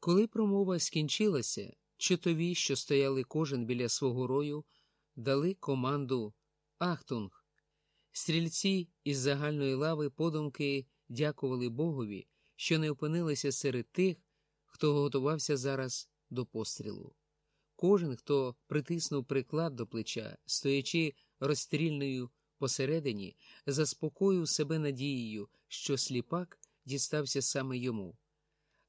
Коли промова скінчилася, чотові, що стояли кожен біля свого рою, дали команду Ахтунг. Стрільці із загальної лави подумки дякували Богові, що не опинилися серед тих, хто готувався зараз до пострілу. Кожен, хто притиснув приклад до плеча, стоячи розстрільною посередині, заспокоїв себе надією, що сліпак дістався саме йому.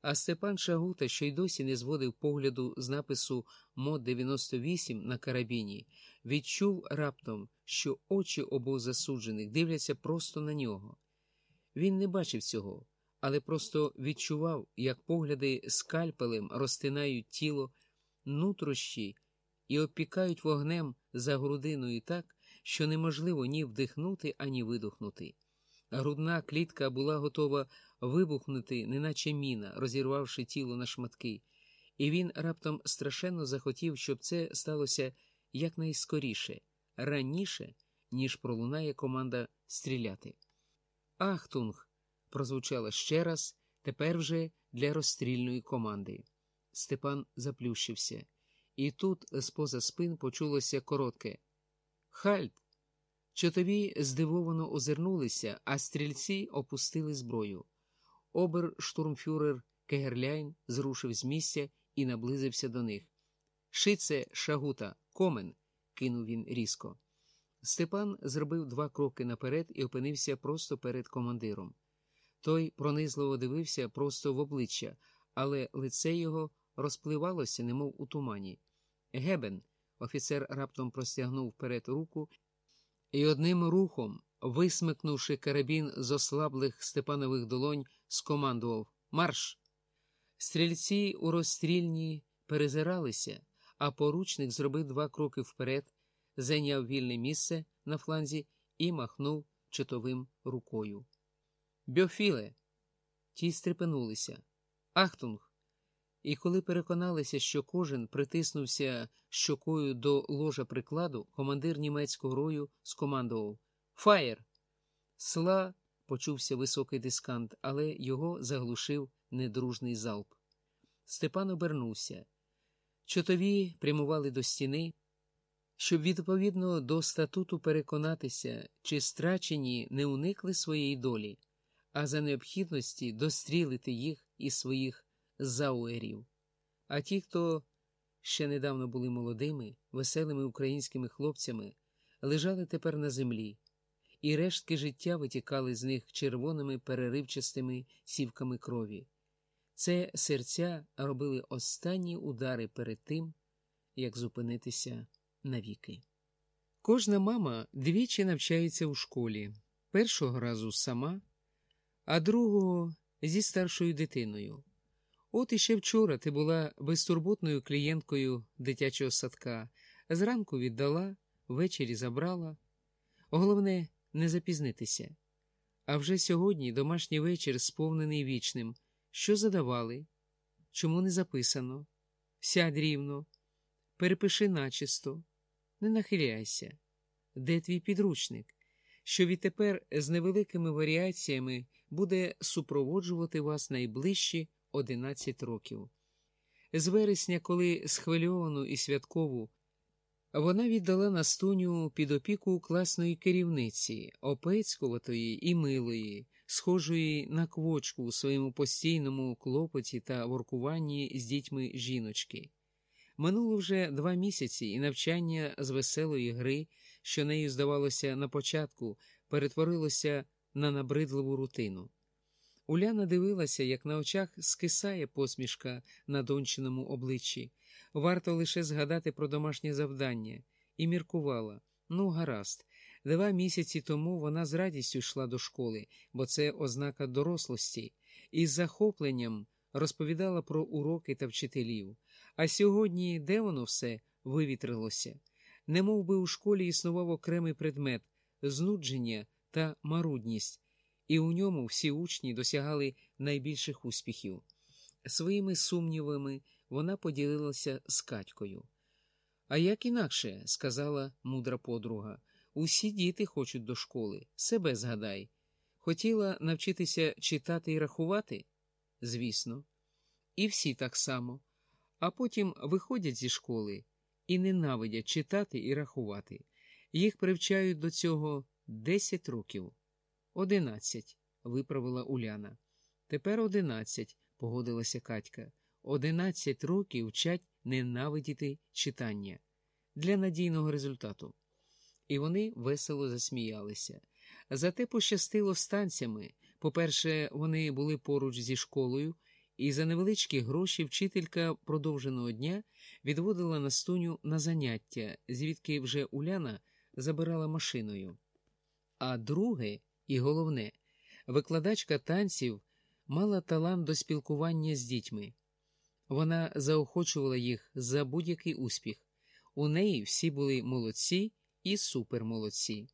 А Степан Шагута, що й досі не зводив погляду з напису мод 98 на карабіні, відчув раптом, що очі обох засуджених дивляться просто на нього. Він не бачив цього, але просто відчував, як погляди скальпелем розтинають тіло, нутрощі і опікають вогнем за грудиною так, що неможливо ні вдихнути, ані видохнути. Грудна клітка була готова вибухнути, неначе міна, розірвавши тіло на шматки, і він раптом страшенно захотів, щоб це сталося якнайскоріше, раніше, ніж пролунає команда стріляти. Ахтунг! прозвучала ще раз, тепер вже для розстрільної команди. Степан заплющився, і тут з поза спин почулося коротке Halt! Чотові здивовано озирнулися, а стрільці опустили зброю. Оберштурмфюрер Кегерляйн зрушив з місця і наблизився до них. Schütze Шагута, kommen, кинув він різко. Степан зробив два кроки наперед і опинився просто перед командиром. Той пронизливо дивився просто в обличчя, але лице його розпливалося, немов у тумані. Гебен, офіцер раптом простягнув вперед руку і одним рухом, висмикнувши карабін з ослаблих Степанових долонь, скомандував Марш! Стрільці у розстрільні перезиралися, а поручник зробив два кроки вперед, зайняв вільне місце на фланзі і махнув чотовим рукою. Бьофіле! Ті стрепенулися. Ахтунг! І коли переконалися, що кожен притиснувся щокою до ложа прикладу, командир німецького рою скомандував Фаєр! Сла почувся високий дискант, але його заглушив недружний залп. Степан обернувся. Чотові прямували до стіни, щоб відповідно до статуту переконатися, чи страчені не уникли своєї долі, а за необхідності дострілити їх із своїх зауерів. А ті, хто ще недавно були молодими, веселими українськими хлопцями, лежали тепер на землі, і рештки життя витікали з них червоними переривчастими сівками крові. Це серця робили останні удари перед тим, як зупинитися навіки. Кожна мама двічі навчається у школі першого разу сама, а другого зі старшою дитиною. От іще вчора ти була безтурботною клієнткою дитячого садка, зранку віддала, ввечері забрала. Головне, не запізнитися. А вже сьогодні домашній вечір сповнений вічним. Що задавали? Чому не записано? Сядь рівно, перепиши начисто, не нахиляйся. Де твій підручник, що відтепер з невеликими варіаціями буде супроводжувати вас найближчі 11 років. З вересня, коли схвильовану і святкову, вона віддала Настуню під опіку класної керівниці, опецькуватої і милої, схожої на квочку у своєму постійному клопоті та воркуванні з дітьми жіночки. Минуло вже два місяці, і навчання з веселої гри, що нею здавалося на початку, перетворилося на набридливу рутину. Уляна дивилася, як на очах скисає посмішка на дончиному обличчі. Варто лише згадати про домашнє завдання, і міркувала ну, гаразд. Два місяці тому вона з радістю йшла до школи, бо це ознака дорослості, і з захопленням розповідала про уроки та вчителів. А сьогодні де воно все вивітрилося? Не би у школі існував окремий предмет знудження та марудність, і у ньому всі учні досягали найбільших успіхів. Своїми сумнівами вона поділилася з Катькою. А як інакше, сказала мудра подруга, усі діти хочуть до школи, себе згадай. Хотіла навчитися читати і рахувати? Звісно. і всі так само, а потім виходять зі школи і ненавидять читати і рахувати. Їх привчають до цього 10 років. Одинадцять, виправила Уляна. Тепер одинадцять, погодилася Катька. Одинадцять років вчать ненавидіти читання для надійного результату. І вони весело засміялися. Зате пощастило станцями. По-перше, вони були поруч зі школою, і за невеличкі гроші вчителька продовженого дня відводила Настуню на заняття, звідки вже Уляна забирала машиною. А друге, і головне, викладачка танців мала талант до спілкування з дітьми. Вона заохочувала їх за будь-який успіх. У неї всі були молодці і супермолодці.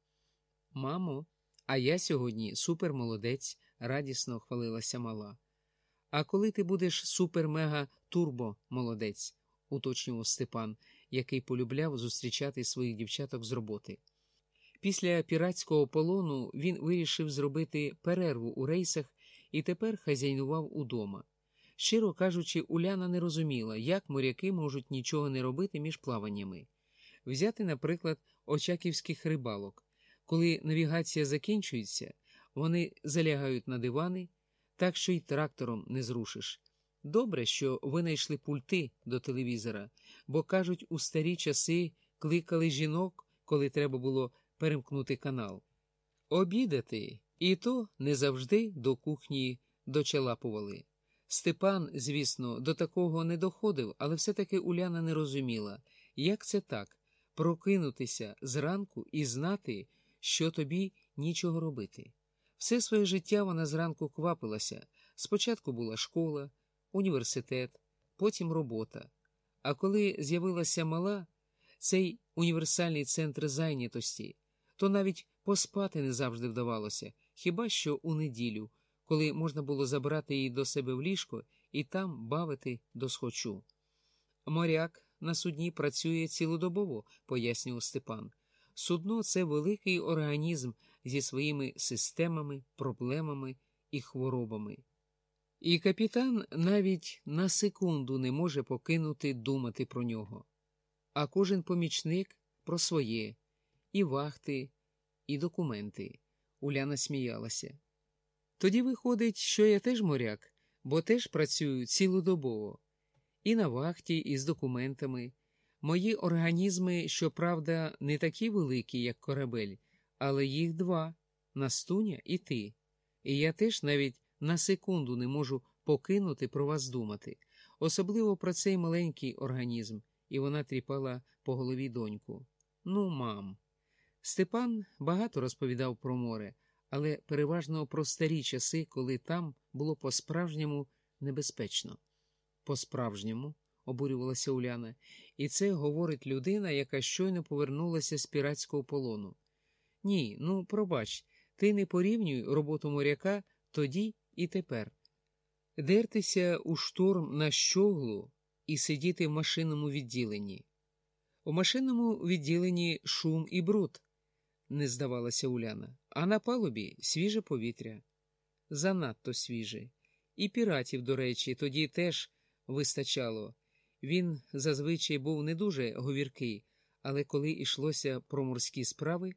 Мамо, а я сьогодні супермолодець, радісно хвалилася мала. А коли ти будеш супер-мега-турбо молодець, уточнював Степан, який полюбляв зустрічати своїх дівчаток з роботи. Після піратського полону він вирішив зробити перерву у рейсах і тепер хазяйнував удома. Щиро кажучи, Уляна не розуміла, як моряки можуть нічого не робити між плаваннями. Взяти, наприклад, очаківських рибалок. Коли навігація закінчується, вони залягають на дивани, так що й трактором не зрушиш. Добре, що винайшли пульти до телевізора, бо кажуть, у старі часи кликали жінок, коли треба було перемкнути канал. Обідати і то не завжди до кухні дочалапували. Степан, звісно, до такого не доходив, але все-таки Уляна не розуміла, як це так прокинутися зранку і знати, що тобі нічого робити. Все своє життя вона зранку квапилася. Спочатку була школа, університет, потім робота. А коли з'явилася мала, цей універсальний центр зайнятості, то навіть поспати не завжди вдавалося, хіба що у неділю, коли можна було забрати її до себе в ліжко і там бавити до схочу. Моряк на судні працює цілодобово, пояснював Степан. Судно це великий організм зі своїми системами, проблемами і хворобами. І капітан навіть на секунду не може покинути думати про нього, а кожен помічник про своє, і вахти, і документи. Уляна сміялася. Тоді виходить, що я теж моряк, бо теж працюю цілодобово, і на вахті, і з документами. Мої організми, щоправда, не такі великі, як корабель, але їх два Настуня і ти. І я теж навіть на секунду не можу покинути про вас думати, особливо про цей маленький організм, і вона тріпала по голові доньку. Ну, мам. Степан багато розповідав про море, але переважно про старі часи, коли там було по-справжньому небезпечно. По-справжньому, обурювалася Уляна, і це говорить людина, яка щойно повернулася з піратського полону. Ні, ну пробач, ти не порівнюй роботу моряка тоді і тепер. Дертися у шторм на щоглу і сидіти в машинному відділенні. У машинному відділенні шум і бруд, не здавалася Уляна, а на палубі свіже повітря. Занадто свіже. І піратів, до речі, тоді теж вистачало. Він зазвичай був не дуже говіркий, але коли йшлося про морські справи,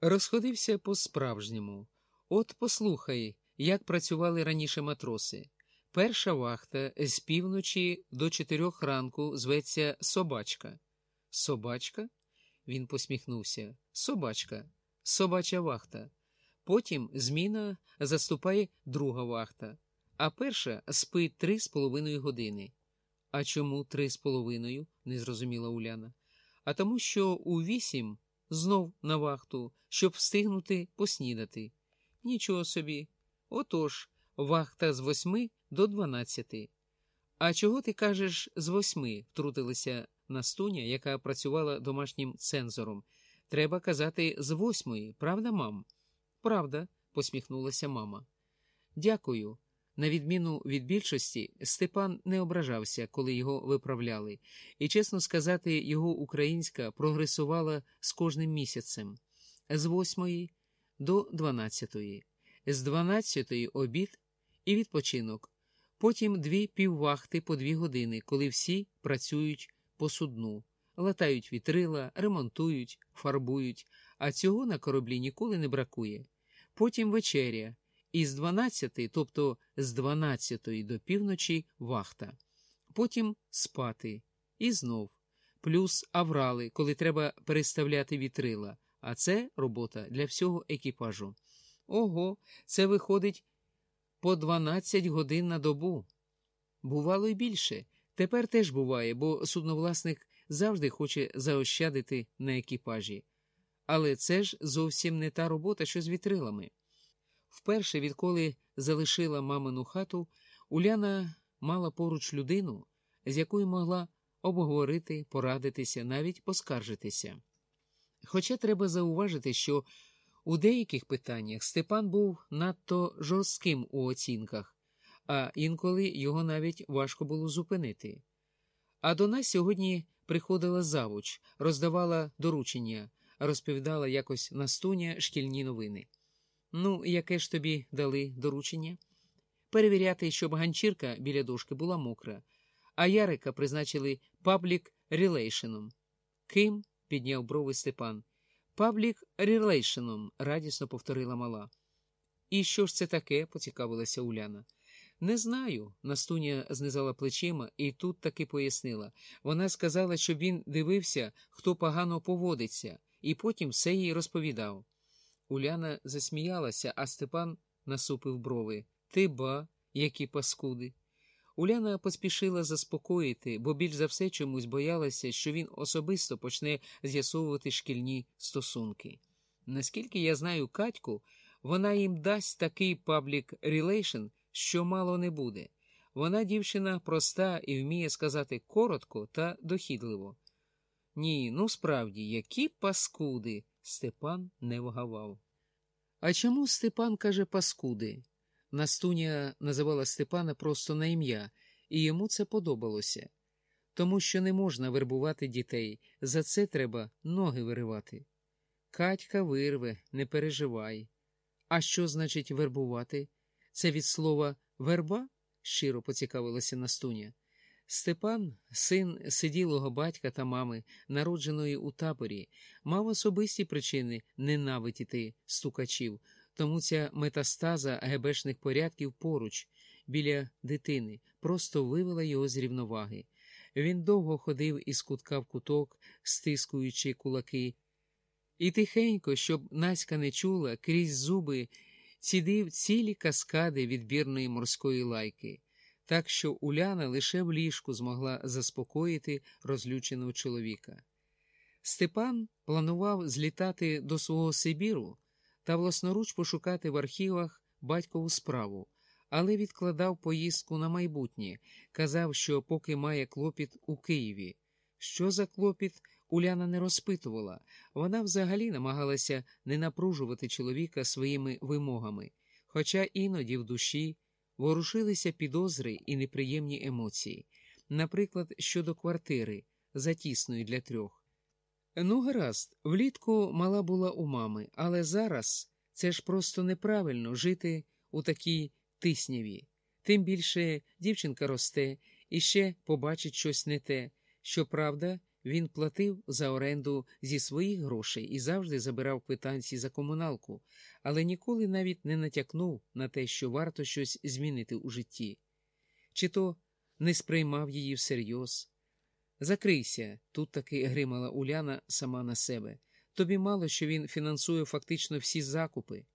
розходився по-справжньому. От послухай, як працювали раніше матроси. Перша вахта з півночі до чотирьох ранку зветься собачка. Собачка? Він посміхнувся. Собачка, собача вахта. Потім зміна заступає друга вахта, а перша спить три з половиною години. А чому три з половиною? не зрозуміла Уляна. А тому, що у вісім знов на вахту, щоб встигнути поснідати. Нічого собі. Отож, вахта з восьми до дванадцяти. А чого ти кажеш з восьми? втрутилася Настуня, яка працювала домашнім цензором. Треба казати з восьмої, правда, мам? Правда, посміхнулася мама. Дякую. На відміну від більшості, Степан не ображався, коли його виправляли, і, чесно сказати, його українська прогресувала з кожним місяцем з восьмої до дванадцятої, з дванадцятої обід і відпочинок. потім дві піввахти по дві години, коли всі працюють по судну, латають вітрила, ремонтують, фарбують, а цього на кораблі ніколи не бракує. Потім вечеря, і з 12, тобто з 12 до півночі вахта, потім спати і знов, плюс аврали, коли треба переставляти вітрила, а це робота для всього екіпажу. Ого, це виходить по 12 годин на добу. Бувало й більше. Тепер теж буває, бо судновласник завжди хоче заощадити на екіпажі. Але це ж зовсім не та робота, що з вітрилами. Вперше, відколи залишила мамину хату, Уляна мала поруч людину, з якою могла обговорити, порадитися, навіть поскаржитися. Хоча треба зауважити, що у деяких питаннях Степан був надто жорстким у оцінках, а інколи його навіть важко було зупинити. А до нас сьогодні приходила завуч, роздавала доручення, розповідала якось Настуня шкільні новини. Ну, яке ж тобі дали доручення? Перевіряти, щоб ганчірка біля дошки була мокра, а Ярика призначили public relation ом. Ким? підняв брови Степан. Public relation ом, радісно повторила мала. І що ж це таке? поцікавилася Уляна. Не знаю. Настуня знизала плечима і тут таки пояснила. Вона сказала, щоб він дивився, хто погано поводиться, і потім все їй розповідав. Уляна засміялася, а Степан насупив брови. Ти ба, які паскуди. Уляна поспішила заспокоїти, бо більш за все чомусь боялася, що він особисто почне з'ясовувати шкільні стосунки. Наскільки я знаю Катьку, вона їм дасть такий public relation, що мало не буде. Вона дівчина проста і вміє сказати коротко та дохідливо. Ні, ну справді, які паскуди. Степан не вгавав. А чому Степан каже паскуди? Настуня називала Степана просто на ім'я, і йому це подобалося. Тому що не можна вербувати дітей, за це треба ноги виривати. Катька вирве, не переживай. А що значить вербувати? Це від слова верба? щиро поцікавилася Настуня. Степан, син сиділого батька та мами, народженої у таборі, мав особисті причини ненавидіти стукачів, тому ця метастаза гебешних порядків поруч, біля дитини, просто вивела його з рівноваги. Він довго ходив із кутка в куток, стискуючи кулаки, і тихенько, щоб Наська не чула, крізь зуби цідив цілі каскади відбірної морської лайки так що Уляна лише в ліжку змогла заспокоїти розлюченого чоловіка. Степан планував злітати до свого Сибіру та власноруч пошукати в архівах батькову справу, але відкладав поїздку на майбутнє, казав, що поки має клопіт у Києві. Що за клопіт Уляна не розпитувала, вона взагалі намагалася не напружувати чоловіка своїми вимогами, хоча іноді в душі ворушилися підозри і неприємні емоції, наприклад, щодо квартири, затісної для трьох. Ну, гаразд, влітку мала була у мами, але зараз це ж просто неправильно жити у такій тисняві. Тим більше дівчинка росте і ще побачить щось не те. Щоправда, він платив за оренду зі своїх грошей і завжди забирав квитанції за комуналку, але ніколи навіть не натякнув на те, що варто щось змінити у житті, чи то не сприймав її всерйоз. Закрийся, тут таки гримала Уляна сама на себе. Тобі мало, що він фінансує фактично всі закупи.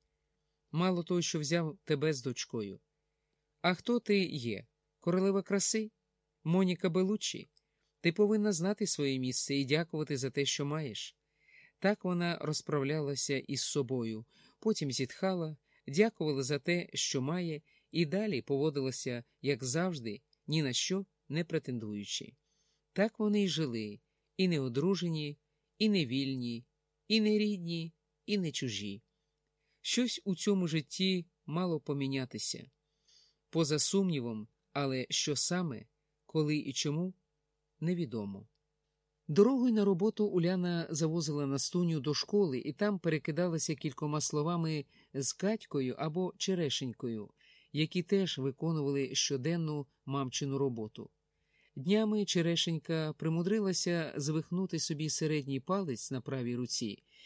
Мало того, що взяв тебе з дочкою. А хто ти є? Королева краси? Моніка Белучі? Ти повинна знати своє місце і дякувати за те, що маєш. Так вона розправлялася із собою, потім зітхала, дякувала за те, що має, і далі поводилася, як завжди, ні на що не претендуючи. Так вони й жили, і не одружені, і не вільні, і не рідні, і не чужі. Щось у цьому житті мало помінятися. Поза сумнівом, але що саме, коли і чому невідомо. Дорогою на роботу Уляна завозила Настуню до школи і там перекидалася кількома словами з Катькою або Черешенькою, які теж виконували щоденну мамчину роботу. Днями Черешенька примудрилася звихнути собі середній палець на правій руці